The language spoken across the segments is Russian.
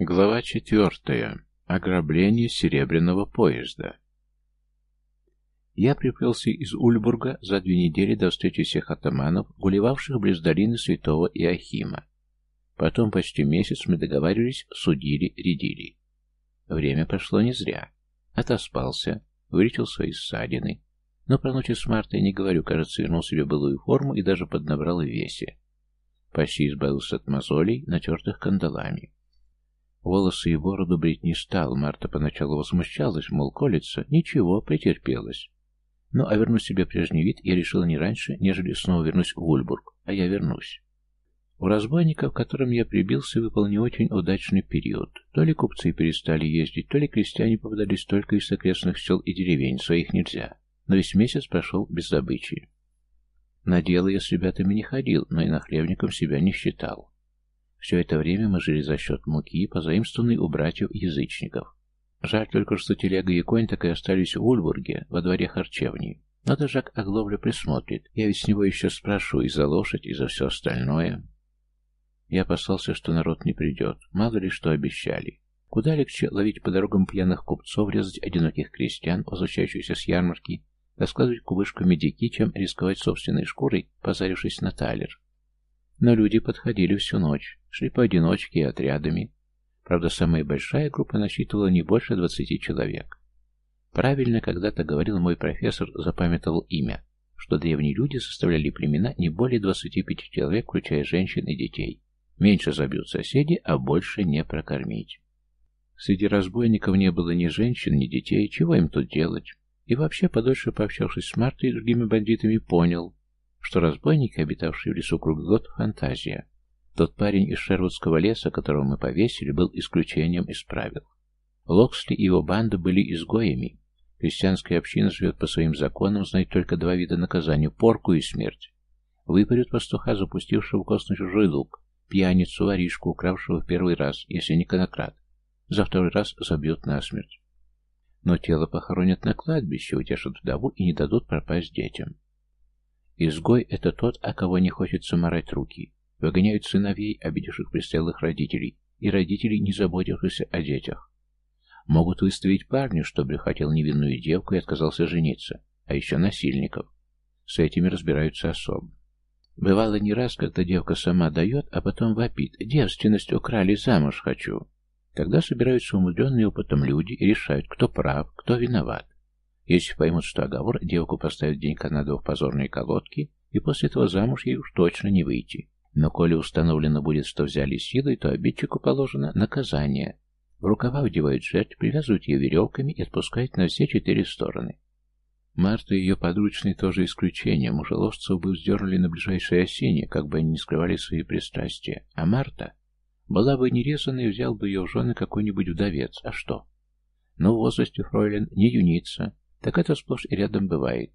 Глава четвертая. Ограбление серебряного поезда. Я приплелся из Ульбурга за две недели до встречи всех атаманов, гулевавших близ долины святого Иохима. Потом почти месяц мы договаривались, судили, рядили. Время прошло не зря. Отоспался, вылечил свои ссадины. Но про ночи с Мартой не говорю, кажется, вернул себе былую форму и даже поднабрал в весе. Почти избавился от мозолей, натертых кандалами. Волосы и бороду брить не стал. Марта поначалу возмущалась, мол, колется. Ничего, претерпелась. Ну, а вернуть себе прежний вид я решила не раньше, нежели снова вернусь в Ульбург. А я вернусь. У разбойника, в котором я прибился, выпал не очень удачный период. То ли купцы перестали ездить, то ли крестьяне попадались только из окрестных сел и деревень, своих нельзя. Но весь месяц прошел без добычи. На дело я с ребятами не ходил, но и нахлебником себя не считал. Все это время мы жили за счет муки, позаимствованной у братьев-язычников. Жаль только, что телега и конь так и остались в Ульбурге, во дворе харчевни. Но даже Огловля присмотрит. Я ведь с него еще спрошу и за лошадь, и за все остальное. Я опасался, что народ не придет. Мало ли что обещали. Куда легче ловить по дорогам пьяных купцов, резать одиноких крестьян, возвращающихся с ярмарки, раскладывать кубышку медики, чем рисковать собственной шкурой, позарившись на талер. Но люди подходили всю ночь, шли поодиночке и отрядами. Правда, самая большая группа насчитывала не больше двадцати человек. Правильно когда-то говорил мой профессор, запамятовал имя, что древние люди составляли племена не более двадцати пяти человек, включая женщин и детей. Меньше забьют соседи, а больше не прокормить. Среди разбойников не было ни женщин, ни детей, чего им тут делать? И вообще, подольше пообщавшись с Мартой и другими бандитами, понял, что разбойники, обитавшие в лесу круглый год, фантазия. Тот парень из Шервудского леса, которого мы повесили, был исключением из правил. Локсли и его банда были изгоями. Крестьянская община живет по своим законам, знает только два вида наказания – порку и смерть. Выпарят пастуха, запустившего кост на чужой лук, пьяницу, воришку, укравшего в первый раз, если не конократ. За второй раз забьют насмерть. Но тело похоронят на кладбище, утешат вдову и не дадут пропасть детям. Изгой — это тот, о кого не хочется морать руки. Выгоняют сыновей, обидевших престарелых родителей, и родителей, не заботившихся о детях. Могут выставить парня, что хотел невинную девку и отказался жениться, а еще насильников. С этими разбираются особо. Бывало не раз, когда девка сама дает, а потом вопит «Девственность украли, замуж хочу». Тогда собираются умудренные опытом люди и решают, кто прав, кто виноват. Если поймут, что оговор, девку поставят денька на в позорные колодки, и после этого замуж ей уж точно не выйти. Но коли установлено будет, что взяли силой, то обидчику положено наказание. В рукава вдевают жертв, привязывают ее веревками и отпускают на все четыре стороны. Марта и ее подручные тоже исключение. Мужеложцев бы вздернули на ближайшее осеннее, как бы они не скрывали свои пристрастия. А Марта была бы нерезана и взял бы ее в жены какой-нибудь вдовец. А что? Ну, в возрасте фройлен не юница, так это сплошь и рядом бывает.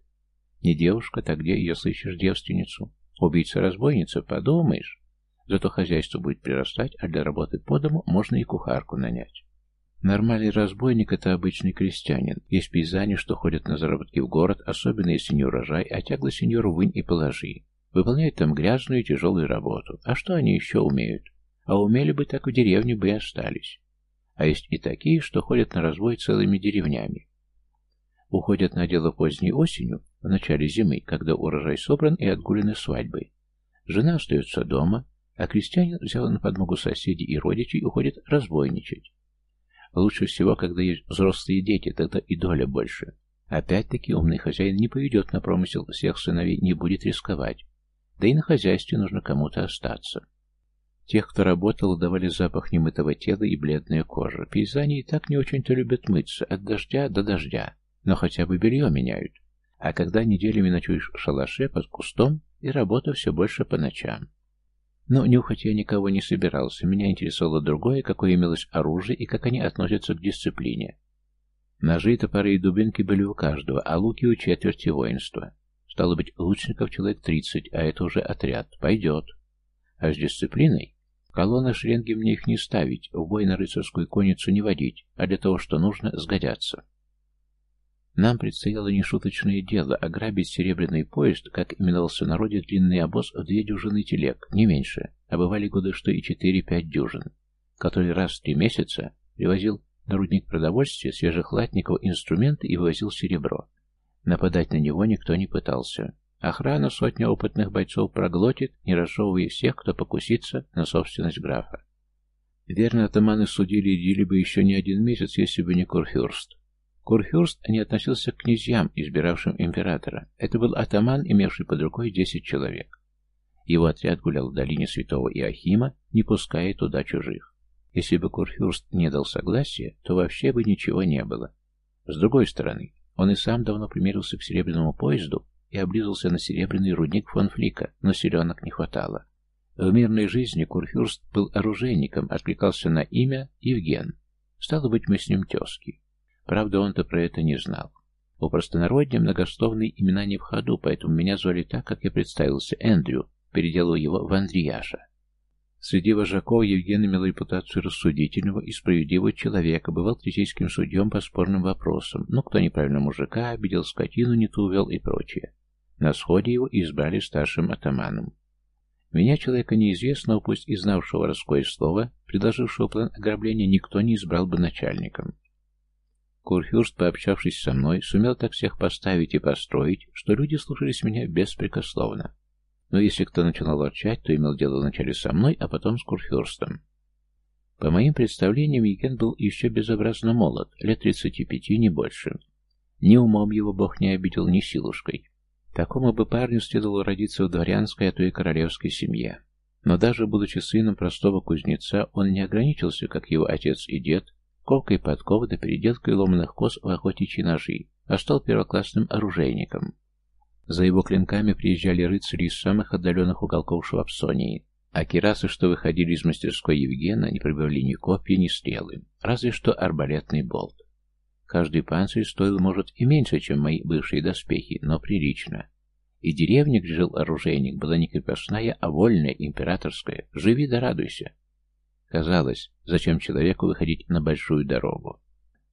Не девушка, так где ее слышишь девственницу? Убийца-разбойница, подумаешь. Зато хозяйство будет прирастать, а для работы по дому можно и кухарку нанять. Нормальный разбойник – это обычный крестьянин. Есть пейзане, что ходят на заработки в город, особенно если не урожай, а тягло сеньору вынь и положи. Выполняют там грязную и тяжелую работу. А что они еще умеют? А умели бы так в деревне бы и остались. А есть и такие, что ходят на разбой целыми деревнями. Уходят на дело поздней осенью, в начале зимы, когда урожай собран и отгулены свадьбы. Жена остается дома, а крестьянин, взял на подмогу соседей и родичей, уходит разбойничать. Лучше всего, когда есть взрослые дети, тогда и доля больше. Опять-таки умный хозяин не поведет на промысел всех сыновей, не будет рисковать. Да и на хозяйстве нужно кому-то остаться. Тех, кто работал, давали запах немытого тела и бледная кожа. Пейзане и так не очень-то любят мыться, от дождя до дождя но хотя бы белье меняют. А когда неделями ночуешь в шалаше под кустом, и работа все больше по ночам. Но нюхать я никого не собирался, меня интересовало другое, какое имелось оружие и как они относятся к дисциплине. Ножи, топоры и дубинки были у каждого, а луки у четверти воинства. Стало быть, лучников человек тридцать, а это уже отряд. Пойдет. А с дисциплиной? Колонна шеренги мне их не ставить, в бой на рыцарскую конницу не водить, а для того, что нужно, сгодятся. Нам предстояло нешуточное дело ограбить серебряный поезд, как именовался в народе длинный обоз в две дюжины телег, не меньше, а бывали годы что и четыре-пять дюжин. который раз в три месяца привозил на рудник продовольствия, свежих латников, инструменты и вывозил серебро. Нападать на него никто не пытался. Охрана сотня опытных бойцов проглотит, не разжевывая всех, кто покусится на собственность графа. Верно, атаманы судили и бы еще не один месяц, если бы не Курфюрст. Курфюрст не относился к князьям, избиравшим императора. Это был атаман, имевший под рукой десять человек. Его отряд гулял в долине святого Иохима, не пуская туда чужих. Если бы Курфюрст не дал согласия, то вообще бы ничего не было. С другой стороны, он и сам давно примерился к серебряному поезду и облизался на серебряный рудник фон Флика, но селенок не хватало. В мирной жизни Курфюрст был оружейником, откликался на имя Евген. Стало быть, мы с ним тезки. Правда, он-то про это не знал. У простонародья многословные имена не в ходу, поэтому меня звали так, как я представился, Эндрю, переделал его в Андреяша. Среди вожаков Евген имел репутацию рассудительного и справедливого человека, бывал третейским судьем по спорным вопросам, но кто неправильно мужика, обидел скотину, не ту увел и прочее. На сходе его избрали старшим атаманом. Меня, человека неизвестного, пусть и знавшего воровское слово, предложившего план ограбления, никто не избрал бы начальником. Курфюрст, пообщавшись со мной, сумел так всех поставить и построить, что люди слушались меня беспрекословно. Но если кто начинал ворчать, то имел дело вначале со мной, а потом с Курфюрстом. По моим представлениям, Евген был еще безобразно молод, лет тридцати пяти, не больше. Ни умом его бог не обидел, ни силушкой. Такому бы парню следовало родиться в дворянской, а то и королевской семье. Но даже будучи сыном простого кузнеца, он не ограничился, как его отец и дед, ковкой подковы да переделкой ломаных коз в охотичьи ножи, а стал первоклассным оружейником. За его клинками приезжали рыцари из самых отдаленных уголков Швабсонии, а кирасы, что выходили из мастерской Евгена, не пробивали ни копья, ни стрелы, разве что арбалетный болт. Каждый панцирь стоил, может, и меньше, чем мои бывшие доспехи, но прилично. И деревня, где жил оружейник, была не крепостная, а вольная, императорская. Живи да радуйся. Казалось, зачем человеку выходить на большую дорогу?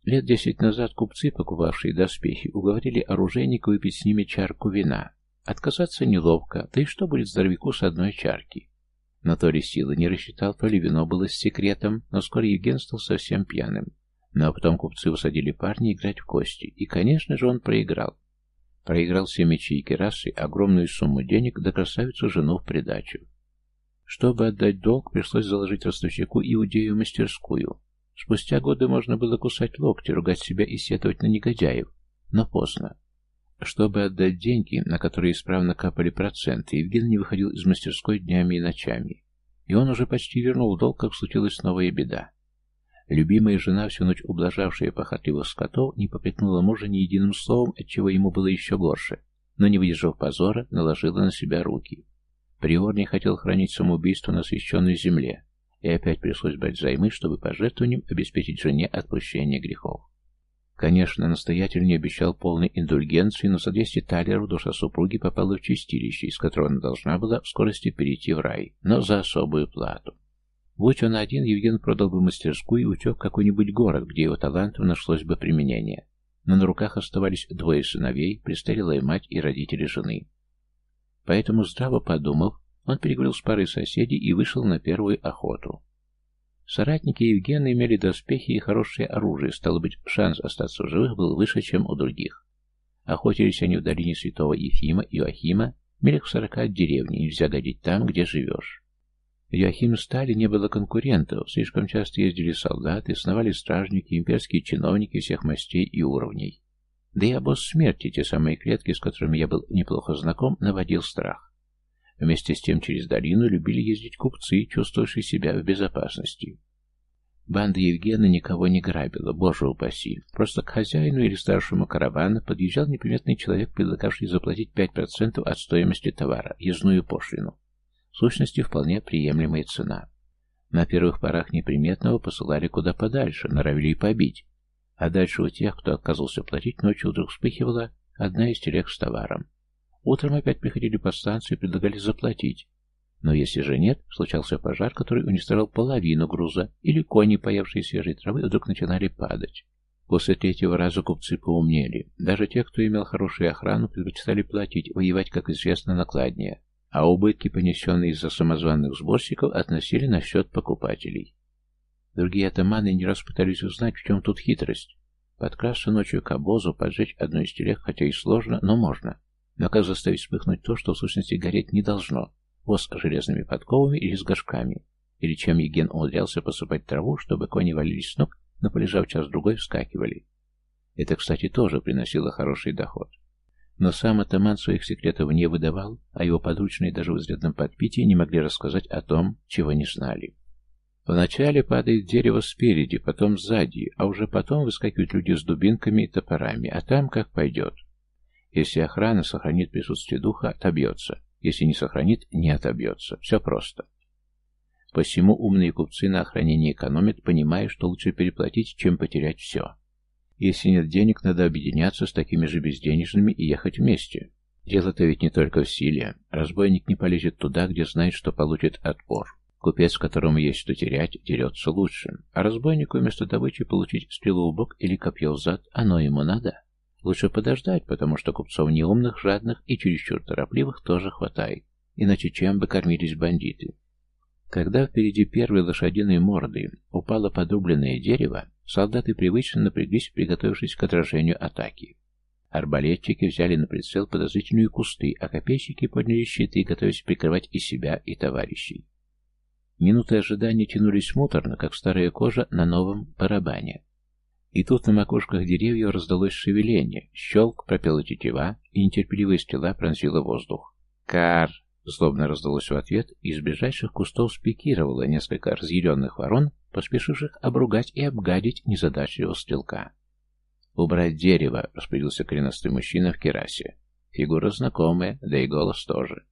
Лет десять назад купцы, покупавшие доспехи, уговорили оружейника выпить с ними чарку вина. Отказаться неловко, да и что будет здоровяку с одной чарки? Но то ли силы не рассчитал, то ли вино было с секретом, но скоро Евген стал совсем пьяным. А потом купцы усадили парня играть в кости, и, конечно же, он проиграл. Проиграл все мечи и керасы, огромную сумму денег, да красавицу жену в придачу. Чтобы отдать долг, пришлось заложить ростовщику иудею мастерскую, Спустя годы можно было кусать локти, ругать себя и сетовать на негодяев, но поздно. Чтобы отдать деньги, на которые исправно капали проценты, Евген не выходил из мастерской днями и ночами. И он уже почти вернул долг, как случилась новая беда. Любимая жена, всю ночь ублажавшая похотливых скотов, не попрекнула мужа ни единым словом, отчего ему было еще горше, но, не выдержав позора, наложила на себя руки. Приор не хотел хранить самоубийство на священной земле, и опять пришлось брать займы, чтобы пожертвованием обеспечить жене отпущение грехов. Конечно, настоятель не обещал полной индульгенции, но за 200 талеров душа супруги попала в чистилище, из которого она должна была в скорости перейти в рай, но за особую плату. Будь он один, Евген продал бы мастерскую и утек в какой-нибудь город, где его талантам нашлось бы применение. Но на руках оставались двое сыновей, престарелая мать и родители жены. Поэтому, здраво подумав, он переговорил с парой соседей и вышел на первую охоту. Соратники Евгена имели доспехи и хорошее оружие, стало быть, шанс остаться в живых был выше, чем у других. Охотились они в долине святого Ефима и Иоахима, милях в сорока от деревни, нельзя годить там, где живешь. В Иоахим стали не было конкурентов, слишком часто ездили солдаты, сновали стражники, имперские чиновники всех мастей и уровней. Да и обоз смерти, те самые клетки, с которыми я был неплохо знаком, наводил страх. Вместе с тем через долину любили ездить купцы, чувствовавшие себя в безопасности. Банда Евгена никого не грабила, боже упаси. Просто к хозяину или старшему каравана подъезжал неприметный человек, предлагавший заплатить 5% от стоимости товара, ездную пошлину. В сущности, вполне приемлемая цена. На первых порах неприметного посылали куда подальше, норовили и побить. А дальше у тех, кто отказывался платить, ночью вдруг вспыхивала одна из телег с товаром. Утром опять приходили по станции и предлагали заплатить. Но если же нет, случался пожар, который уничтожал половину груза, или кони, поевшие свежей травы, вдруг начинали падать. После третьего раза купцы поумнели. Даже те, кто имел хорошую охрану, предпочитали платить, воевать, как известно, накладнее. А убытки, понесенные из-за самозванных сборщиков, относили на счет покупателей. Другие атаманы не раз пытались узнать, в чем тут хитрость. Подкрасться ночью к обозу, поджечь одну из телег, хотя и сложно, но можно. Но как заставить вспыхнуть то, что в сущности гореть не должно? Воз железными подковами или с горшками? Или чем Еген умудрялся посыпать траву, чтобы кони валились с ног, но полежав час-другой вскакивали? Это, кстати, тоже приносило хороший доход. Но сам атаман своих секретов не выдавал, а его подручные даже в изрядном подпитии не могли рассказать о том, чего не знали. Вначале падает дерево спереди, потом сзади, а уже потом выскакивают люди с дубинками и топорами, а там как пойдет. Если охрана сохранит присутствие духа, отобьется. Если не сохранит, не отобьется. Все просто. Посему умные купцы на охранении экономят, понимая, что лучше переплатить, чем потерять все. Если нет денег, надо объединяться с такими же безденежными и ехать вместе. Дело-то ведь не только в силе. Разбойник не полезет туда, где знает, что получит отпор. Купец, которому есть что терять, дерется лучше. А разбойнику вместо добычи получить стрелу в бок или копье в зад, оно ему надо. Лучше подождать, потому что купцов неумных, жадных и чересчур торопливых тоже хватает. Иначе чем бы кормились бандиты? Когда впереди первой лошадиной морды упало подрубленное дерево, солдаты привычно напряглись, приготовившись к отражению атаки. Арбалетчики взяли на прицел подозрительные кусты, а копейщики подняли щиты, готовясь прикрывать и себя, и товарищей. Минуты ожидания тянулись муторно, как старая кожа на новом барабане. И тут на макушках деревьев раздалось шевеление, щелк, пропела тетива, и нетерпеливая стрела пронзила воздух. «Кар!» — злобно раздалось в ответ, и из ближайших кустов спикировало несколько разъяренных ворон, поспешивших обругать и обгадить незадачливого стрелка. «Убрать дерево!» — распорядился коренастый мужчина в керасе. Фигура знакомая, да и голос тоже.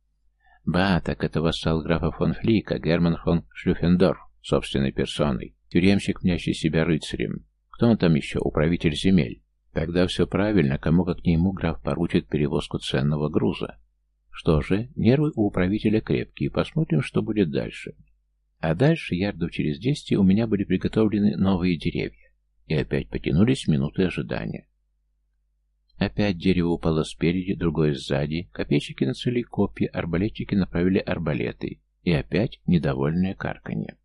Ба, так это вассал графа фон Флика, Герман фон Шлюфендорф, собственной персоной. Тюремщик, мнящий себя рыцарем. Кто он там еще? Управитель земель. Тогда все правильно, кому как не ему граф поручит перевозку ценного груза. Что же, нервы у управителя крепкие, посмотрим, что будет дальше. А дальше, ярдов через десять, у меня были приготовлены новые деревья. И опять потянулись минуты ожидания. Опять дерево упало спереди, другое сзади, копейщики нацели копья, арбалетчики направили арбалеты, и опять недовольное карканье.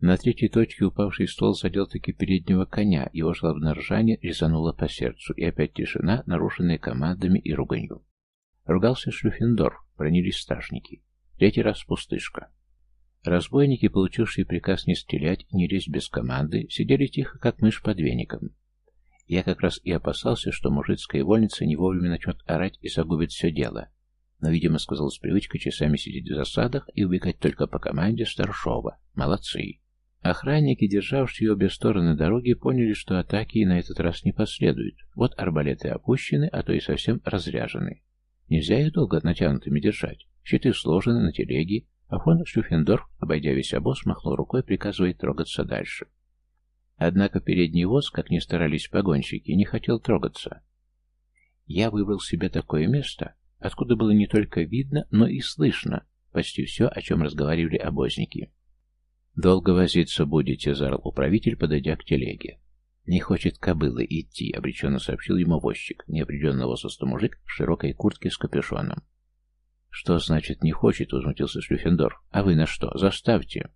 На третьей точке упавший ствол задел таки переднего коня, его слабное ржание резануло по сердцу, и опять тишина, нарушенная командами и руганью. Ругался Шлюфендорф, бронились стражники. Третий раз пустышка. Разбойники, получившие приказ не стрелять, не лезть без команды, сидели тихо, как мышь под веником. Я как раз и опасался, что мужицкая вольница не вовремя начнет орать и загубит все дело. Но, видимо, сказалась привычка часами сидеть в засадах и убегать только по команде старшова. Молодцы. Охранники, державшие обе стороны дороги, поняли, что атаки на этот раз не последуют. Вот арбалеты опущены, а то и совсем разряжены. Нельзя их долго натянутыми держать. Щиты сложены на телеге, а фон Шлюфендорф, обойдя весь обоз, махнул рукой, приказывает трогаться дальше. Однако передний воз, как ни старались погонщики, не хотел трогаться. Я выбрал себе такое место, откуда было не только видно, но и слышно почти все, о чем разговаривали обозники. «Долго возиться будете», — зарал управитель, подойдя к телеге. «Не хочет кобылы идти», — обреченно сообщил ему возчик, неопределенного возраста мужик в широкой куртке с капюшоном. «Что значит «не хочет»?» — возмутился Шлюфендорф. «А вы на что? Заставьте!»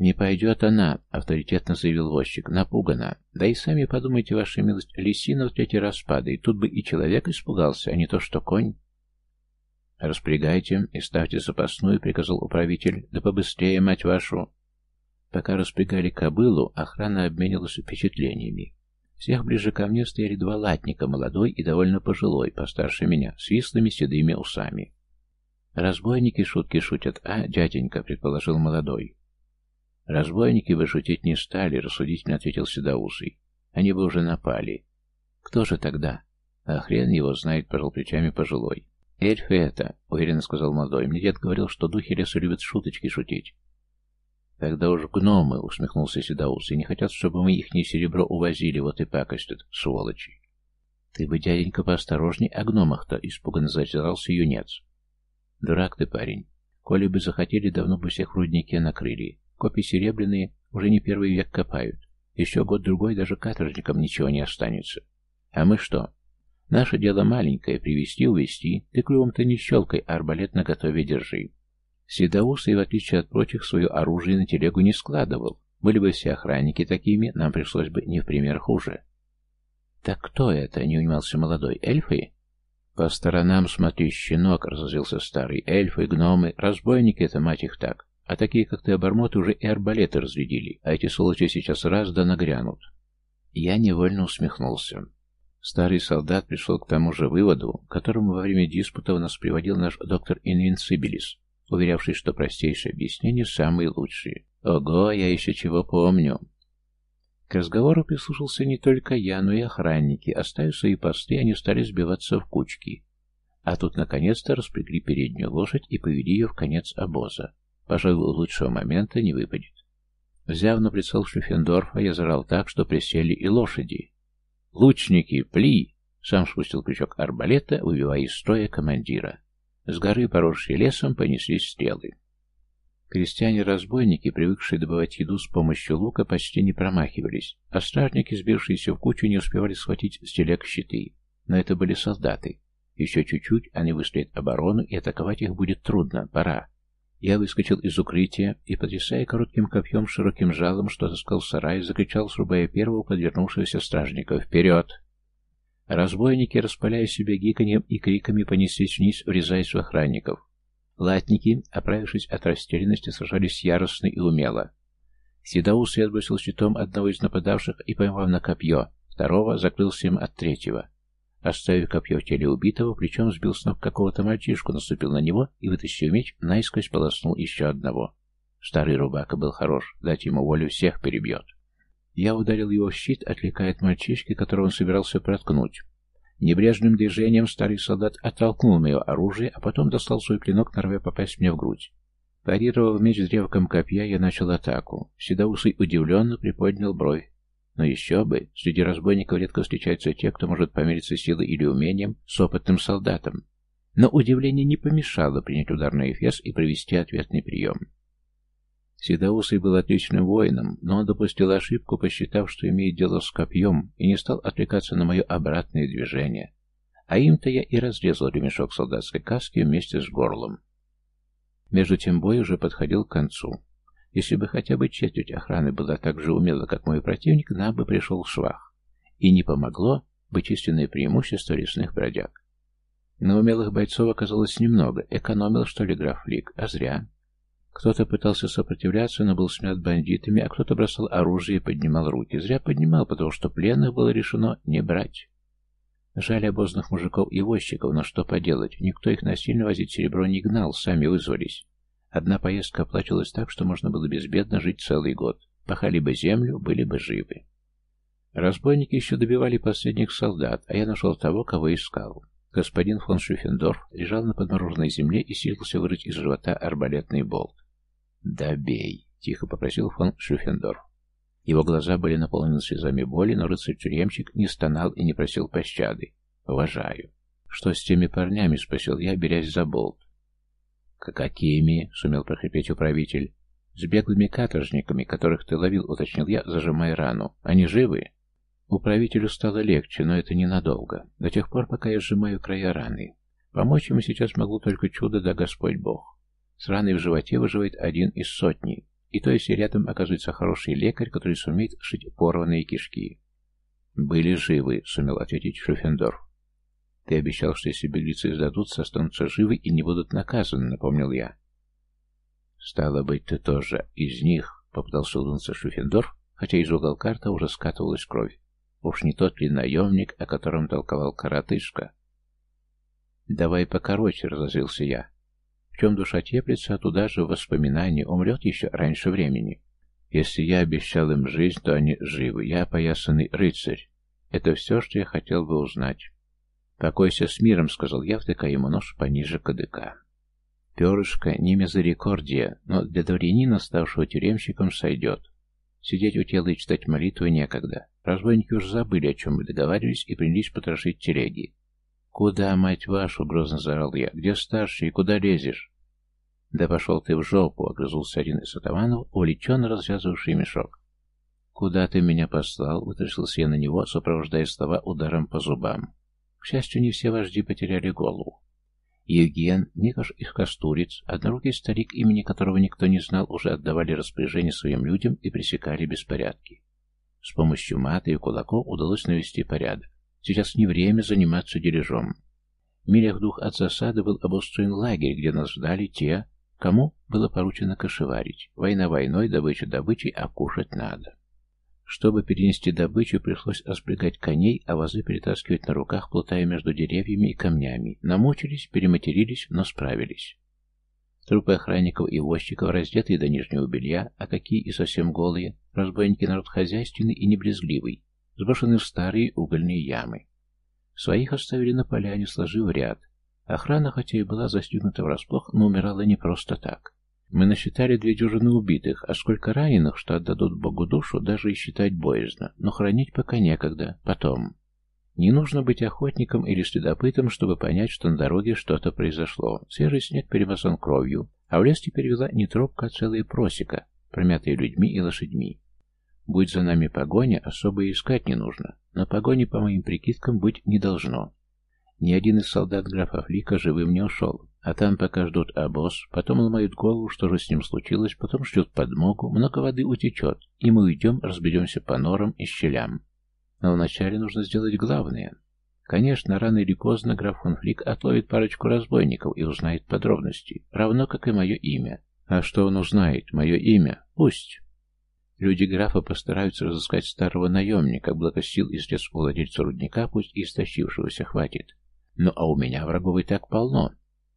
«Не пойдет она», — авторитетно заявил возчик, — «напугана. Да и сами подумайте, ваша милость, лисина в третий раз падает. Тут бы и человек испугался, а не то что конь». «Распрягайте и ставьте запасную», — приказал управитель. «Да побыстрее, мать вашу!» Пока распрягали кобылу, охрана обменивалась впечатлениями. Всех ближе ко мне стояли два латника, молодой и довольно пожилой, постарше меня, с вислыми седыми усами. «Разбойники шутки шутят, а, дяденька», — предположил молодой. Разбойники бы шутить не стали, рассудительно ответил Седоусый. Они бы уже напали. Кто же тогда? А хрен его знает, пожал плечами пожилой. Эльфы это, уверенно сказал молодой. Мне дед говорил, что духи леса любят шуточки шутить. Тогда уж гномы, усмехнулся Седоусый, не хотят, чтобы мы ихнее серебро увозили, вот и пакостят, сволочи. Ты бы, дяденька, поосторожней о гномах-то, испуганно зазирался юнец. Дурак ты, парень. Коли бы захотели, давно бы всех в руднике накрыли. Копии серебряные уже не первый век копают. Еще год-другой даже каторжникам ничего не останется. А мы что? Наше дело маленькое — привести, увести. Ты клювом-то не щелкай, а арбалет наготове держи. Седоусый, в отличие от прочих, свое оружие на телегу не складывал. Были бы все охранники такими, нам пришлось бы не в пример хуже. «Так кто это?» — не унимался молодой. «Эльфы?» «По сторонам смотри, щенок!» — разозлился старый. «Эльфы, гномы, разбойники — это мать их так. А такие, как ты, обормоты, уже и арбалеты разрядили, а эти сволочи сейчас раз да нагрянут». Я невольно усмехнулся. Старый солдат пришел к тому же выводу, к которому во время диспутов нас приводил наш доктор Инвинсибилис, уверявший, что простейшие объяснения самые лучшие. Ого, я еще чего помню. К разговору прислушался не только я, но и охранники. Оставив свои посты, они стали сбиваться в кучки. А тут, наконец-то, распрягли переднюю лошадь и повели ее в конец обоза. Пожалуй, лучшего момента не выпадет. Взяв на прицел Шлюфендорфа, я зарал так, что присели и лошади. «Лучники, пли!» Сам спустил крючок арбалета, выбивая из строя командира. С горы, поросшей лесом, понеслись стрелы. Крестьяне-разбойники, привыкшие добывать еду с помощью лука, почти не промахивались, а стражники, сбившиеся в кучу, не успевали схватить с телег щиты. Но это были солдаты. Еще чуть-чуть, они выстроят оборону, и атаковать их будет трудно, пора. Я выскочил из укрытия и, потрясая коротким копьем с широким жалом, что отыскал в сарае, закричал, срубая первого подвернувшегося стражника. «Вперед!» Разбойники, распаляя себя гиканьем и криками, понеслись вниз, врезаясь в охранников. Латники, оправившись от растерянности, сражались яростно и умело. Седоусый отбросил щитом одного из нападавших и, поймав на копье, второго закрылся им от третьего. Оставив копье в теле убитого, плечом сбил с ног какого-то мальчишку, наступил на него и, вытащив меч, наискось полоснул еще одного. Старый рубака был хорош, дать ему волю всех перебьет. Я ударил его в щит, отвлекая от мальчишки, которого он собирался проткнуть. Небрежным движением старый солдат оттолкнул мое оружие, а потом достал свой клинок, норовя попасть мне в грудь. Парировав меч древком копья, я начал атаку. Седоусый удивленно приподнял бровь. Но еще бы, среди разбойников редко встречаются те, кто может помериться силой или умением с опытным солдатом. Но удивление не помешало принять удар на Эфес и провести ответный прием. Седоусый был отличным воином, но он допустил ошибку, посчитав, что имеет дело с копьем, и не стал отвлекаться на мое обратное движение. А им-то я и разрезал ремешок солдатской каски вместе с горлом. Между тем бой уже подходил к концу. Если бы хотя бы четверть охраны была так же умела, как мой противник, нам бы пришел швах. И не помогло бы численное преимущество лесных бродяг. Но умелых бойцов оказалось немного, экономил, что ли, граф Лик, а зря. Кто-то пытался сопротивляться, но был смят бандитами, а кто-то бросал оружие и поднимал руки. Зря поднимал, потому что пленных было решено не брать. Жаль обозных мужиков и возчиков, но что поделать, никто их насильно возить серебро не гнал, сами вызвались. Одна поездка оплачивалась так, что можно было безбедно жить целый год. Пахали бы землю, были бы живы. Разбойники еще добивали последних солдат, а я нашел того, кого искал. Господин фон Шюфендорф лежал на подмороженной земле и силился вырыть из живота арбалетный болт. «Добей!» — тихо попросил фон Шюфендорф. Его глаза были наполнены слезами боли, но рыцарь-тюремщик не стонал и не просил пощады. «Уважаю». «Что с теми парнями?» — спросил я, берясь за болт. «Какими?» — сумел прохрипеть управитель. «С беглыми каторжниками, которых ты ловил», — уточнил я, зажимая рану. «Они живы?» Управителю стало легче, но это ненадолго. До тех пор, пока я сжимаю края раны. Помочь ему сейчас могло только чудо да Господь Бог. С раной в животе выживает один из сотни. И то, если рядом оказывается хороший лекарь, который сумеет шить порванные кишки. «Были живы», — сумел ответить Шуфендорф. «Ты обещал, что если беглецы сдадутся, останутся живы и не будут наказаны», — напомнил я. «Стало быть, ты тоже из них», — попытался улыбнуться Шуфендорф, хотя из уголка рта уже скатывалась кровь. Уж не тот ли наемник, о котором толковал коротышка? «Давай покороче», — разозлился я. В чем душа теплится, а туда же в умрет еще раньше времени. Если я обещал им жизнь, то они живы. Я опоясанный рыцарь. Это все, что я хотел бы узнать. «Покойся с миром», — сказал я, втыкая ему нож пониже кадыка. Перышко не мезорикордия, но для дворянина, ставшего тюремщиком, сойдет. Сидеть у тела и читать молитвы некогда. Разбойники уже забыли, о чем мы договаривались, и принялись потрошить телеги. «Куда, мать вашу?» — грозно заорал я. «Где старший и куда лезешь?» «Да пошел ты в жопу!» — огрызнулся один из атаманов, увлеченно развязывавший мешок. «Куда ты меня послал?» — вытащился я на него, сопровождая слова ударом по зубам. К счастью, не все вожди потеряли голову. Евген, Никаш из Кастуриц, однорукий старик, имени которого никто не знал, уже отдавали распоряжение своим людям и пресекали беспорядки. С помощью мата и кулаков удалось навести порядок. Сейчас не время заниматься дележом. В милях двух от засады был обустроен лагерь, где нас ждали те, кому было поручено кошеварить. Война войной, добыча добычей, а кушать надо. Чтобы перенести добычу, пришлось распрягать коней, а вазы перетаскивать на руках, плутая между деревьями и камнями. Намучились, перематерились, но справились. Трупы охранников и возчиков, раздетые до нижнего белья, а какие и совсем голые, разбойники народ хозяйственный и небрезгливый, сброшены в старые угольные ямы. Своих оставили на поляне, сложив ряд. Охрана, хотя и была застегнута врасплох, но умирала не просто так. Мы насчитали две дюжины убитых, а сколько раненых, что отдадут Богу душу, даже и считать боязно, но хранить пока некогда, потом. Не нужно быть охотником или следопытом, чтобы понять, что на дороге что-то произошло. Свежий снег перемазан кровью, а в лес теперь вела не тропка, а целая просека, промятые людьми и лошадьми. Будь за нами погоня, особо и искать не нужно, но погони, по моим прикидкам, быть не должно. Ни один из солдат графа Флика живым не ушел, а там пока ждут обоз, потом ломают голову, что же с ним случилось, потом ждет подмогу, много воды утечет, и мы уйдем, разберемся по норам и щелям. Но вначале нужно сделать главное. Конечно, рано или поздно граф фон Флик отловит парочку разбойников и узнает подробности, равно как и мое имя. А что он узнает? Мое имя? Пусть. Люди графа постараются разыскать старого наемника, благо сил и средств владельца рудника, пусть и истощившегося хватит. Ну а у меня врагов и так полно.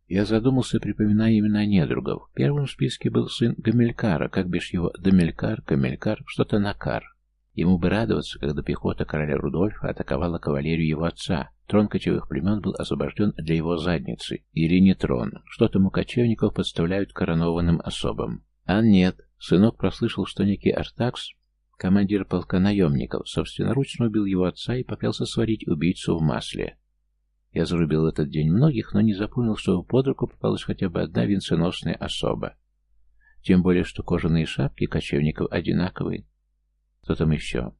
Я задумался, припоминая имена недругов. В первом списке был сын Гамелькара, как бишь его, Дамелькар, Камелькар, что-то Накар. Ему бы радоваться, когда пехота короля Рудольфа атаковала кавалерию его отца. Трон кочевых племен был освобожден для его задницы. Или не трон. Что там у кочевников подставляют коронованным особам. А нет. Сынок прослышал, что некий Артакс, командир полка наемников, собственноручно убил его отца и поклялся сварить убийцу в масле. Я зарубил этот день многих, но не запомнил, что под руку попалась хотя бы одна венценосная особа. Тем более, что кожаные шапки кочевников одинаковые. Кто там еще?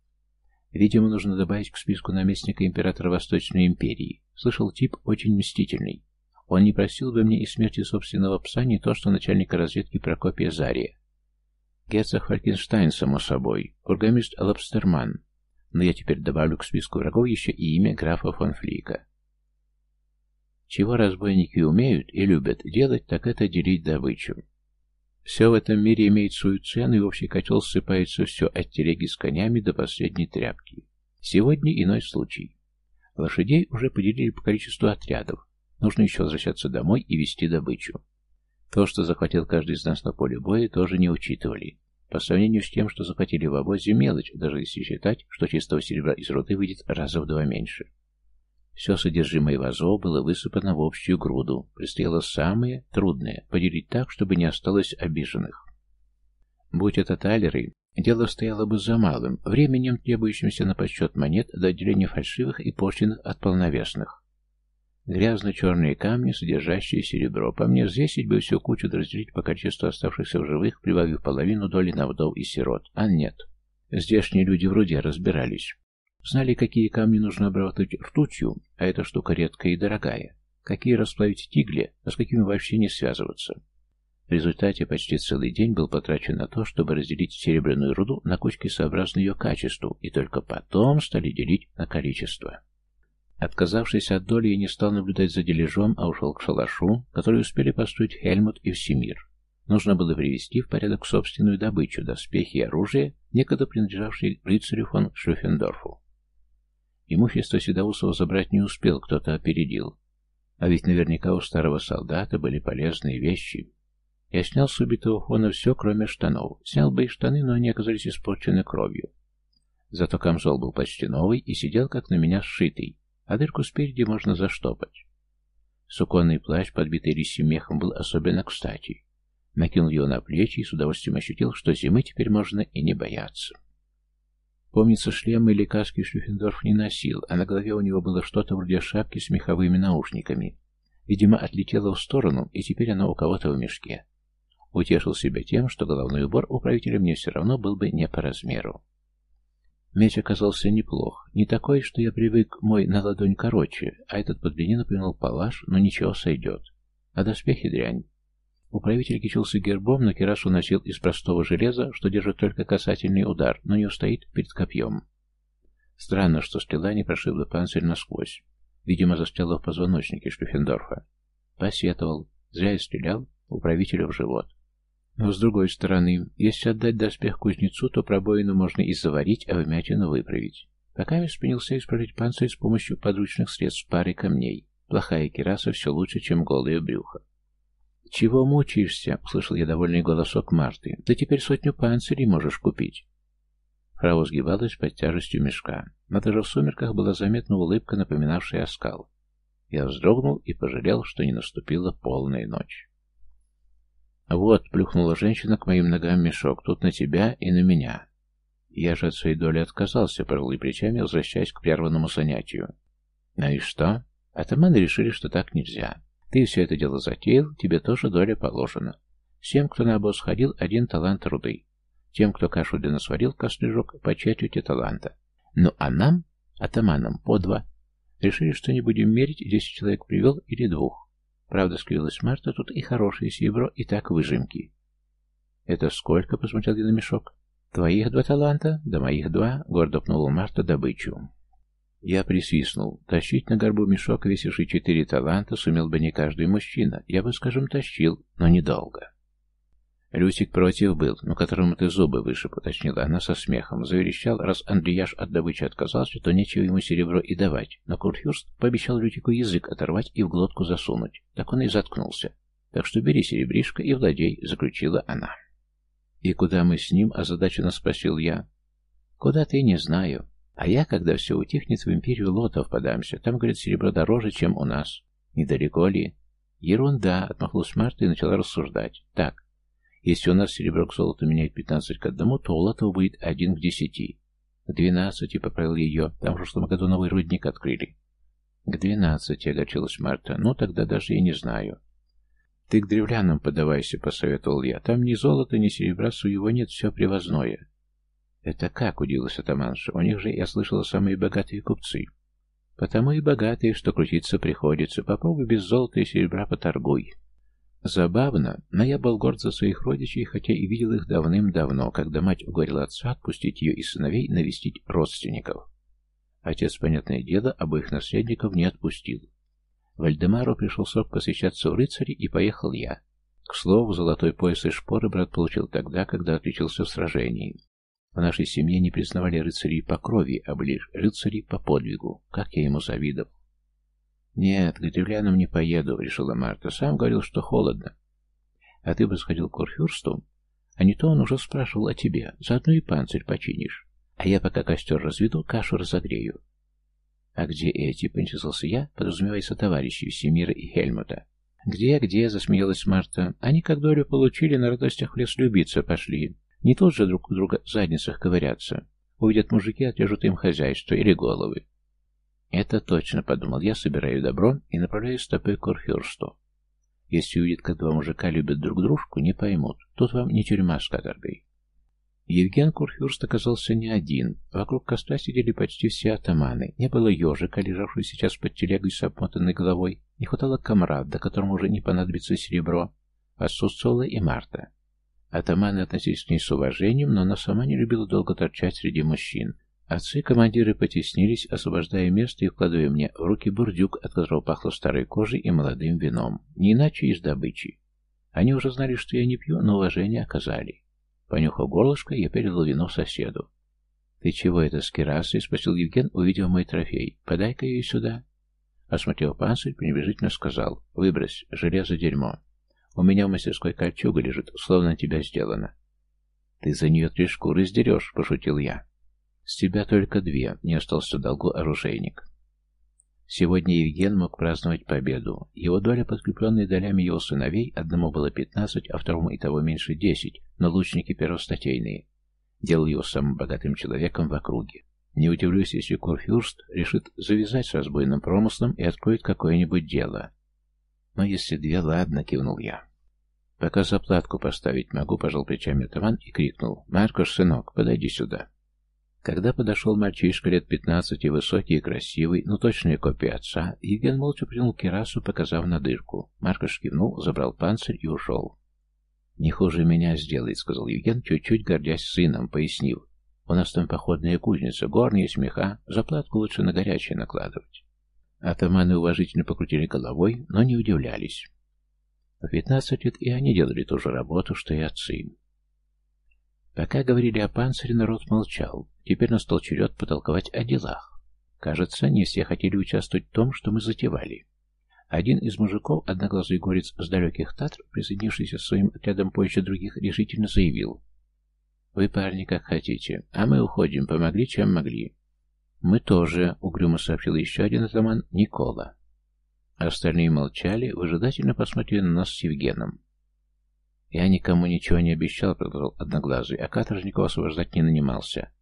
Видимо, нужно добавить к списку наместника императора Восточной империи. Слышал тип очень мстительный. Он не просил бы мне и смерти собственного пса, не то что начальника разведки Прокопия Зария. Герцог Фалькенштайн, само собой, бургомист Лобстерман. Но я теперь добавлю к списку врагов еще и имя графа фон Флика. Чего разбойники умеют и любят делать, так это делить добычу. Все в этом мире имеет свою цену, и в общий котел ссыпается все от телеги с конями до последней тряпки. Сегодня иной случай. Лошадей уже поделили по количеству отрядов. Нужно еще возвращаться домой и вести добычу. То, что захватил каждый из нас на поле боя, тоже не учитывали. По сравнению с тем, что захватили в обозе, мелочь, даже если считать, что чистого серебра из руды выйдет раза в два меньше. Все содержимое вазов было высыпано в общую груду. Предстояло самое трудное — поделить так, чтобы не осталось обиженных. Будь это талеры, дело стояло бы за малым, временем требующимся на подсчет монет до отделения фальшивых и пошлиных от полновесных. Грязно-черные камни, содержащие серебро. По мне, взвесить бы всю кучу разделить по количеству оставшихся в живых, прибавив половину доли на вдов и сирот. А нет. Здешние люди вроде разбирались. Знали, какие камни нужно обрабатывать ртутью, а эта штука редкая и дорогая. Какие расплавить тигли, а с какими вообще не связываться. В результате почти целый день был потрачен на то, чтобы разделить серебряную руду на кучки сообразно ее качеству, и только потом стали делить на количество. Отказавшись от доли, я не стал наблюдать за дележом, а ушел к шалашу, который успели построить Хельмут и Всемир. Нужно было привести в порядок собственную добычу, доспехи и оружие, некогда принадлежавшие рыцарю фон Шуфендорфу. Имущество Седоусова забрать не успел, кто-то опередил. А ведь наверняка у старого солдата были полезные вещи. Я снял с убитого фона все, кроме штанов. Снял бы и штаны, но они оказались испорчены кровью. Зато камзол был почти новый и сидел как на меня сшитый, а дырку спереди можно заштопать. Суконный плащ, подбитый лисьим мехом, был особенно кстати. Накинул его на плечи и с удовольствием ощутил, что зимы теперь можно и не бояться. Помнится, шлем или каски Шлюфендорф не носил, а на голове у него было что-то вроде шапки с меховыми наушниками. Видимо, отлетело в сторону, и теперь оно у кого-то в мешке. Утешил себя тем, что головной убор у правителя мне все равно был бы не по размеру. Меч оказался неплох. Не такой, что я привык мой на ладонь короче, а этот по длине напоминал палаш, но ничего сойдет. А доспехи дрянь. Управитель кичился гербом, но кирасу носил из простого железа, что держит только касательный удар, но не устоит перед копьем. Странно, что стрела не прошибла панцирь насквозь. Видимо, застряла в позвоночнике Шлюфендорфа. Посетовал. Зря я стрелял управителю в живот. Но с другой стороны, если отдать доспех кузнецу, то пробоину можно и заварить, а вмятину выправить. Пока я принялся исправить панцирь с помощью подручных средств пары камней. Плохая кираса все лучше, чем голое брюхо. «Чего мучаешься?» — услышал я довольный голосок Марты. «Ты теперь сотню панцирей можешь купить». Фрау сгибалась под тяжестью мешка, но даже в сумерках была заметна улыбка, напоминавшая оскал. Я вздрогнул и пожалел, что не наступила полная ночь. «Вот», — плюхнула женщина к моим ногам мешок, — «тут на тебя и на меня». Я же от своей доли отказался, пожалуй, плечами, возвращаясь к прерванному занятию. «Ну и что?» Атаманы решили, что так нельзя. Ты все это дело затеял, тебе тоже доля положена. Всем, кто на обоз ходил, один талант руды. Тем, кто кашу для нас варил, по четверти таланта. Ну а нам, атаманам, по два. Решили, что не будем мерить, десять человек привел или двух. Правда, скривилась Марта, тут и хорошее серебро, и так выжимки. «Это сколько?» — посмотрел я на мешок. «Твоих два таланта?» «Да моих два», — гордо пнула Марта добычу. Я присвистнул. Тащить на горбу мешок, весивший четыре таланта, сумел бы не каждый мужчина. Я бы, скажем, тащил, но недолго. Люсик против был, но которому ты зубы вышиб, уточнила она со смехом. Заверещал, раз Андреяш от добычи отказался, то нечего ему серебро и давать. Но Курфюрст пообещал Лютику язык оторвать и в глотку засунуть. Так он и заткнулся. Так что бери серебришко и владей, заключила она. И куда мы с ним, озадаченно спросил я. Куда ты, не знаю. А я, когда все утихнет, в империю лотов подамся. Там, говорит, серебро дороже, чем у нас. Недалеко ли? Ерунда, отмахнулась Марта и начала рассуждать. Так, если у нас серебро к золоту меняет 15 к одному, то у лотов будет один к десяти. К двенадцати, поправил ее. Там в прошлом году новый рудник открыли. К двенадцати, огорчилась Марта. Ну, тогда даже я не знаю. Ты к древлянам подавайся, посоветовал я. Там ни золота, ни серебра своего нет, все привозное. Это как, удивилась атаманша. У них же, я слышала, самые богатые купцы. Потому и богатые, что крутиться приходится. Попробуй без золота и серебра поторгуй. Забавно, но я был горд за своих родичей, хотя и видел их давным-давно, когда мать уговорила отца отпустить ее и сыновей навестить родственников. Отец, понятное дело, обоих наследников не отпустил. Вальдемару пришел срок посвящаться в рыцари, и поехал я. К слову, золотой пояс и шпоры брат получил тогда, когда отличился в сражении. В нашей семье не признавали рыцарей по крови, а были рыцари по подвигу. Как я ему завидовал. «Нет, к древлянам не поеду», — решила Марта. «Сам говорил, что холодно». «А ты бы сходил к Курфюрсту?» «А не то он уже спрашивал о тебе. Заодно и панцирь починишь. А я пока костер разведу, кашу разогрею». «А где эти?» — поинтересовался я, подразумевается товарищи Всемира и Хельмута. «Где, где?» — засмеялась Марта. «Они как долю получили, на радостях в лес любиться пошли. Не тут же друг у друга в задницах ковыряться. Увидят мужики, отрежут им хозяйство или головы. «Это точно», — подумал я, собираю добро и направляю стопы к Курфюрсту. Если увидят, как два мужика любят друг дружку, не поймут. Тут вам не тюрьма с каторгой. Евген Курфюрст оказался не один. Вокруг костра сидели почти все атаманы. Не было ежика, лежавшего сейчас под телегой с обмотанной головой. Не хватало комрада, которому уже не понадобится серебро. Отсутствовала и Марта. Атаманы относились к ней с уважением, но она сама не любила долго торчать среди мужчин. Отцы-командиры потеснились, освобождая место и вкладывая мне в руки бурдюк, от которого пахло старой кожей и молодым вином. Не иначе из добычи. Они уже знали, что я не пью, но уважение оказали. Понюхав горлышко, я передал вино соседу. «Ты чего это с керасой?» — спросил Евген, увидев мой трофей. «Подай-ка ее сюда». Осмотрев панцирь, пренебрежительно сказал. «Выбрось, железо дерьмо. У меня в мастерской кольчуга лежит, словно тебя сделано». «Ты за нее три шкуры сдерешь», — пошутил я. С тебя только две, не остался долгу оружейник. Сегодня Евген мог праздновать победу. Его доля, подкрепленная долями его сыновей, одному было пятнадцать, а второму и того меньше десять, но лучники первостатейные. Делал его самым богатым человеком в округе. Не удивлюсь, если Курфюрст решит завязать с разбойным промыслом и откроет какое-нибудь дело. Но если две, ладно, кивнул я. Пока заплатку поставить могу, пожал плечами атаман и крикнул. «Маркош, сынок, подойди сюда». Когда подошел мальчишка лет пятнадцати, высокий и красивый, но точная копия отца, Евген молча принул кирасу, показав на дырку. Маркош кивнул, забрал панцирь и ушел. «Не хуже меня сделает», — сказал Евген, чуть-чуть гордясь сыном, пояснив. «У нас там походная кузница, горные смеха, заплатку лучше на горячее накладывать». Атаманы уважительно покрутили головой, но не удивлялись. В пятнадцать лет и они делали ту же работу, что и отцы. Пока говорили о панцире, народ молчал. Теперь настал черед потолковать о делах. Кажется, не все хотели участвовать в том, что мы затевали. Один из мужиков, одноглазый горец с далеких Татр, присоединившийся своим отрядом позже других, решительно заявил. «Вы, парни, как хотите, а мы уходим, помогли, чем могли». «Мы тоже», — угрюмо сообщил еще один атаман, Никола. Остальные молчали, выжидательно посмотрели на нас с Евгеном. «Я никому ничего не обещал», — продолжал Одноглазый, «а каторжников освобождать не нанимался».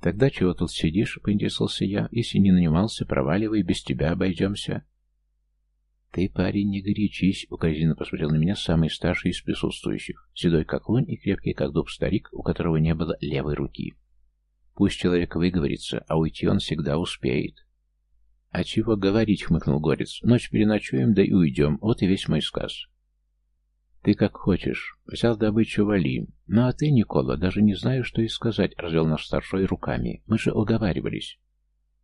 «Тогда чего тут сидишь?» — поинтересовался я. «Если не нанимался, проваливай, без тебя обойдемся». «Ты, парень, не горячись», — укоризненно посмотрел на меня самый старший из присутствующих, седой как лунь и крепкий как дуб старик, у которого не было левой руки. «Пусть человек выговорится, а уйти он всегда успеет». «А чего говорить?» — хмыкнул Горец. «Ночь переночуем, да и уйдем. Вот и весь мой сказ». «Ты как хочешь. Взял добычу, вали. Ну а ты, Никола, даже не знаю, что и сказать», — развел наш старшой руками. «Мы же уговаривались».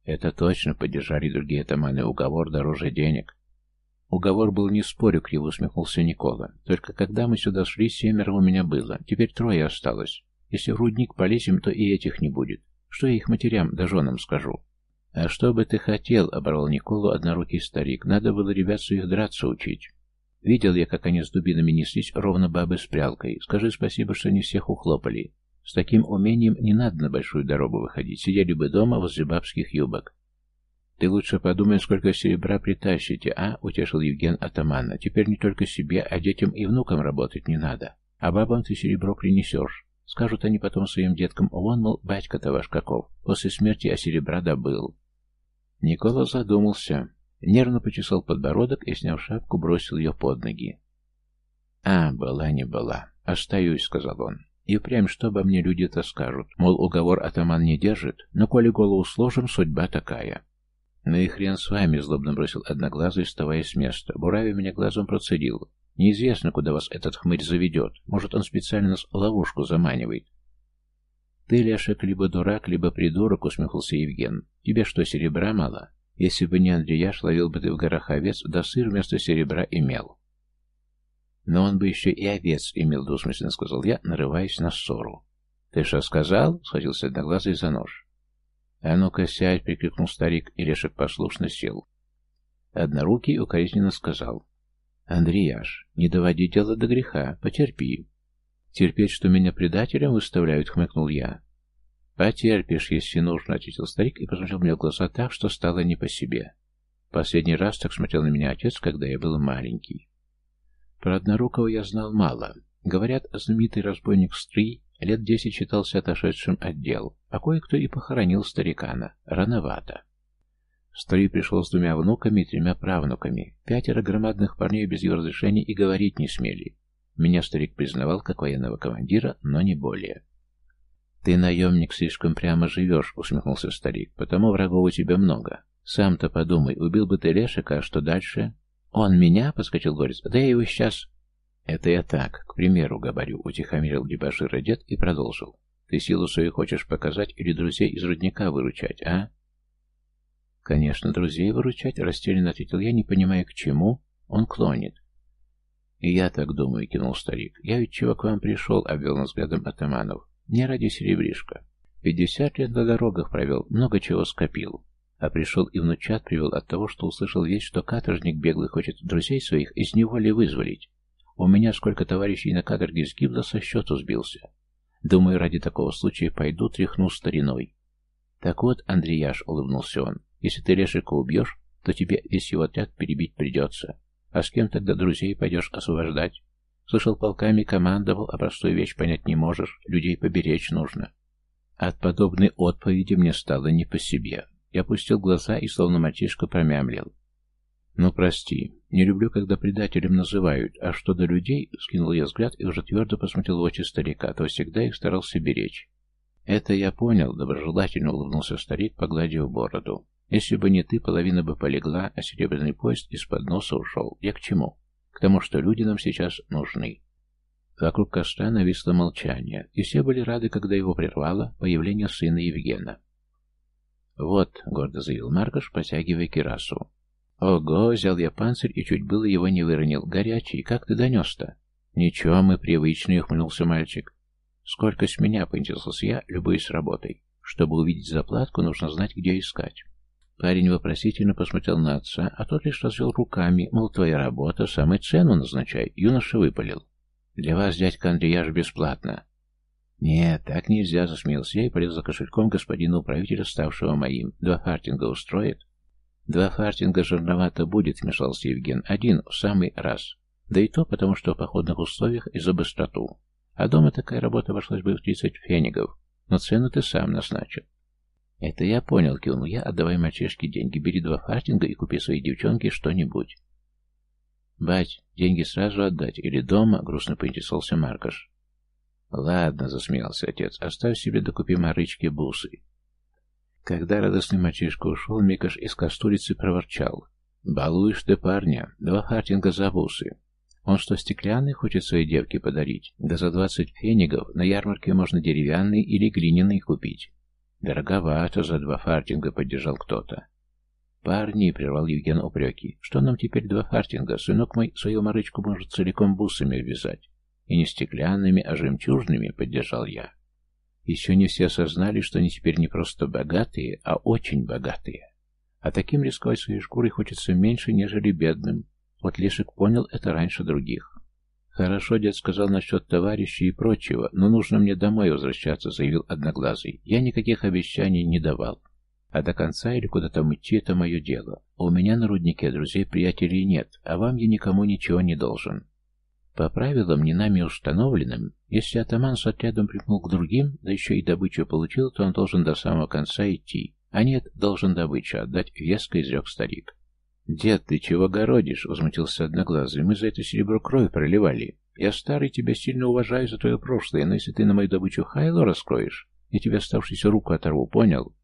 «Это точно», — поддержали другие атаманы. «Уговор дороже денег». «Уговор был не спорю», — криво усмехнулся Никола. «Только когда мы сюда шли, семеро у меня было. Теперь трое осталось. Если в рудник полезем, то и этих не будет. Что я их матерям да женам скажу?» «А что бы ты хотел?» — оборвал Николу однорукий старик. «Надо было ребят своих драться учить». Видел я, как они с дубинами неслись, ровно бабы с прялкой. Скажи спасибо, что не всех ухлопали. С таким умением не надо на большую дорогу выходить. Сидели бы дома возле бабских юбок. «Ты лучше подумай, сколько серебра притащите, а?» — утешил Евген атамана. «Теперь не только себе, а детям и внукам работать не надо. А бабам ты серебро принесешь. Скажут они потом своим деткам, вон, мол, батька-то ваш каков, после смерти а серебра добыл». Никола задумался. Нервно почесал подбородок и, сняв шапку, бросил ее под ноги. «А, была не была. Остаюсь», — сказал он. «И прям что обо мне люди-то скажут? Мол, уговор атаман не держит, но коли голову сложим, судьба такая». «Ну и хрен с вами», — злобно бросил одноглазый, вставая с места. Бурави меня глазом процедил. «Неизвестно, куда вас этот хмырь заведет. Может, он специально нас ловушку заманивает». «Ты, Лешек, либо дурак, либо придурок», — усмехнулся Евген. «Тебе что, серебра мало?» Если бы не Андреяш, ловил бы ты в горах овец, да сыр вместо серебра имел. Но он бы еще и овец имел, двусмысленно сказал я, нарываясь на ссору. Ты что сказал? Схватился одноглазый за нож. А ну-ка сядь, прикрикнул старик, и Лешек послушно сел. Однорукий укоризненно сказал. Андреяш, не доводи дело до греха, потерпи. Терпеть, что меня предателем выставляют, хмыкнул я. «Потерпишь, если нужно», — ответил старик и посмотрел мне в глаза так, что стало не по себе. Последний раз так смотрел на меня отец, когда я был маленький. Про однорукого я знал мало. Говорят, знаменитый разбойник Стрий лет десять считался отошедшим отдел, а кое-кто и похоронил старикана. Рановато. Стрий пришел с двумя внуками и тремя правнуками. Пятеро громадных парней без его разрешения и говорить не смели. Меня старик признавал как военного командира, но не более. «Ты, наемник, слишком прямо живешь», — усмехнулся старик, — «потому врагов у тебя много. Сам-то подумай, убил бы ты Лешика, а что дальше?» «Он меня?» — подскочил Горец. «Да я его сейчас...» «Это я так, к примеру, говорю», — утихомирил дебашира дед и продолжил. «Ты силу свою хочешь показать или друзей из рудника выручать, а?» «Конечно, друзей выручать», — растерянно ответил я, не понимая, к чему он клонит. «И я так думаю», — кинул старик. «Я ведь чего к вам пришел?» — обвел взглядом атаманов. Не ради серебришка. Пятьдесят лет на дорогах провел, много чего скопил. А пришел и внучат привел от того, что услышал весть, что каторжник беглый хочет друзей своих из неволи вызволить. У меня сколько товарищей на каторге сгибло, со счету сбился. Думаю, ради такого случая пойду тряхну стариной. Так вот, Андреяш, улыбнулся он, если ты Лешика убьешь, то тебе весь его отряд перебить придется. А с кем тогда друзей пойдешь освобождать? Слышал, полками командовал, а простую вещь понять не можешь, людей поберечь нужно. От подобной отповеди мне стало не по себе. Я опустил глаза и, словно мальчишка, промямлил. «Ну, прости, не люблю, когда предателем называют, а что до людей?» — скинул я взгляд и уже твердо посмотрел в очи старика, то всегда их старался беречь. Это я понял, доброжелательно улыбнулся старик, погладив бороду. Если бы не ты, половина бы полегла, а серебряный поезд из-под носа ушел. Я к чему? К тому, что люди нам сейчас нужны. Вокруг костра нависло молчание, и все были рады, когда его прервало появление сына Евгена. «Вот», — гордо заявил Маркош, потягивая кирасу. «Ого!» — взял я панцирь и чуть было его не выронил. «Горячий, как ты донес-то?» «Ничего, мы привычные», — ухмыльнулся мальчик. «Сколько с меня?» — поинтересовался я, любуясь работой. «Чтобы увидеть заплатку, нужно знать, где искать». Парень вопросительно посмотрел на отца, а тот лишь развел руками, мол, твоя работа, самой цену назначай. Юноша выпалил. «Для вас, дядька Андрей, аж бесплатно». «Нет, так нельзя», — засмеялся я и полез за кошельком господина управителя, ставшего моим. «Два фартинга устроит?» «Два фартинга жирновато будет», — вмешался Евген. «Один в самый раз. Да и то потому, что в походных условиях и за быстроту. А дома такая работа обошлась бы в 30 фенигов, но цену ты сам назначил». «Это я понял», — кивнул я, отдавай мальчишке деньги. «Бери два фартинга и купи своей девчонке что-нибудь». «Бать, деньги сразу отдать или дома?» — грустно поинтересовался Маркош. «Ладно», — засмеялся отец, — «оставь себе докупи марычки бусы». Когда радостный мальчишка ушел, Микаш из кастурицы проворчал. «Балуешь ты парня, два фартинга за бусы. Он что, стеклянный хочет своей девке подарить? Да за двадцать фенигов на ярмарке можно деревянный или глиняный купить». «Дороговато за два фартинга», — поддержал кто-то. «Парни», — прервал Евген упреки, — «что нам теперь два фартинга? Сынок мой свою марычку может целиком бусами ввязать. И не стеклянными, а жемчужными, — поддержал я. Еще не все осознали, что они теперь не просто богатые, а очень богатые. А таким рисковать своей шкурой хочется меньше, нежели бедным. Вот Лешик понял это раньше других. «Хорошо, дед сказал насчет товарищей и прочего, но нужно мне домой возвращаться», — заявил Одноглазый. «Я никаких обещаний не давал. А до конца или куда там идти — это мое дело. У меня на руднике друзей-приятелей нет, а вам я никому ничего не должен. По правилам, не нами установленным, если атаман с отрядом припнул к другим, да еще и добычу получил, то он должен до самого конца идти. А нет, должен добычу отдать, веско изрек старик. «Дед, ты чего городишь?» — возмутился Одноглазый. «Мы за это серебро кровь проливали. Я старый, тебя сильно уважаю за твое прошлое, но если ты на мою добычу хайло раскроешь, я тебе оставшуюся руку оторву, понял?»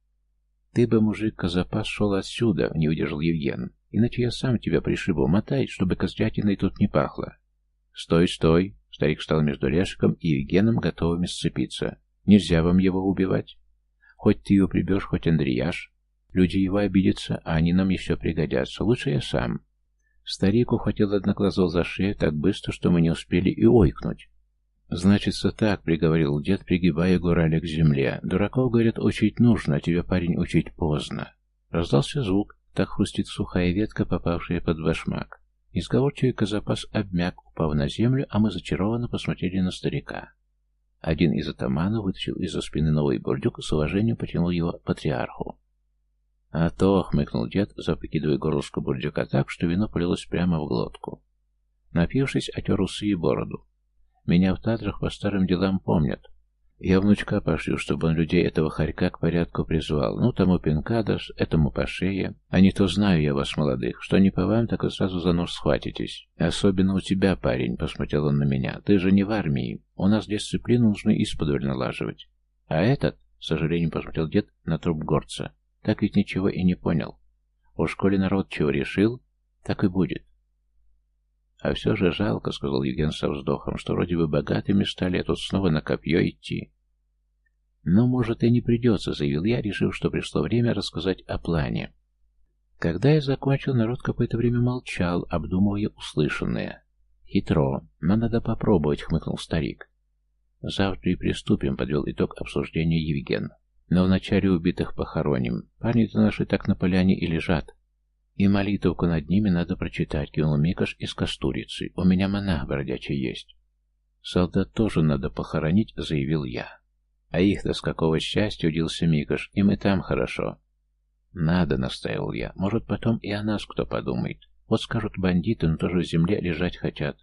«Ты бы, мужик, козапас, шел отсюда», — не выдержал Евген. «Иначе я сам тебя пришибу, мотай, чтобы козлятиной тут не пахло». «Стой, стой!» — старик стал между Лешиком и Евгеном, готовыми сцепиться. «Нельзя вам его убивать. Хоть ты его прибьешь, хоть Андреяш. Люди его обидятся, а они нам еще пригодятся. Лучше я сам». Старик ухватил одноглазого за шею так быстро, что мы не успели и ойкнуть. «Значится так», — приговорил дед, пригибая Гураля к земле. «Дураков, говорят, учить нужно, а тебя, парень, учить поздно». Раздался звук, так хрустит сухая ветка, попавшая под башмак. Изговорчивый Казапас обмяк, упав на землю, а мы зачарованно посмотрели на старика. Один из атаманов вытащил из-за спины новый бурдюк и с уважением потянул его патриарху. «А то!» — хмыкнул дед, запокидывая горлышко бурдюка так, что вино полилось прямо в глотку. Напившись, отер усы и бороду. Меня в Татрах по старым делам помнят. Я внучка пошлю, чтобы он людей этого хорька к порядку призвал. Ну, тому пинка даст, этому по шее. А не то знаю я вас, молодых, что не по вам, так и сразу за нож схватитесь. Особенно у тебя, парень, — посмотрел он на меня. Ты же не в армии. У нас дисциплину нужно исподволь налаживать. А этот, — с сожалением посмотрел дед на труп горца, — так ведь ничего и не понял. У школе народ чего решил, так и будет. «А все же жалко», — сказал Евген со вздохом, — «что вроде бы богатыми стали, а тут снова на копье идти». «Но, может, и не придется», — заявил я, решив, что пришло время рассказать о плане. Когда я закончил, народ какое-то время молчал, обдумывая услышанное. «Хитро, но надо попробовать», — хмыкнул старик. «Завтра и приступим», — подвел итог обсуждения Евген. «Но вначале убитых похороним. Парни-то наши так на поляне и лежат. «И молитвку над ними надо прочитать», — кинул Микаш из кастурицы. «У меня монах бродячий есть». «Солдат тоже надо похоронить», — заявил я. «А их-то с какого счастья удился Микаш, им и там хорошо». «Надо», — настаивал я. «Может, потом и о нас кто подумает. Вот скажут бандиты, но тоже в земле лежать хотят.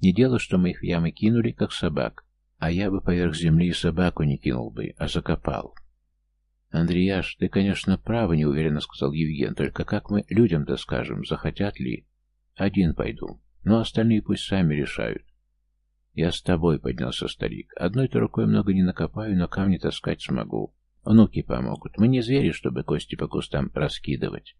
Не дело, что мы их в ямы кинули, как собак. А я бы поверх земли и собаку не кинул бы, а закопал». «Андреяш, ты, конечно, прав, неуверенно сказал Евген, только как мы людям-то скажем, захотят ли? Один пойду, но остальные пусть сами решают». «Я с тобой», — поднялся старик. «Одной-то рукой много не накопаю, но камни таскать смогу. Внуки помогут. Мы не звери, чтобы кости по кустам раскидывать».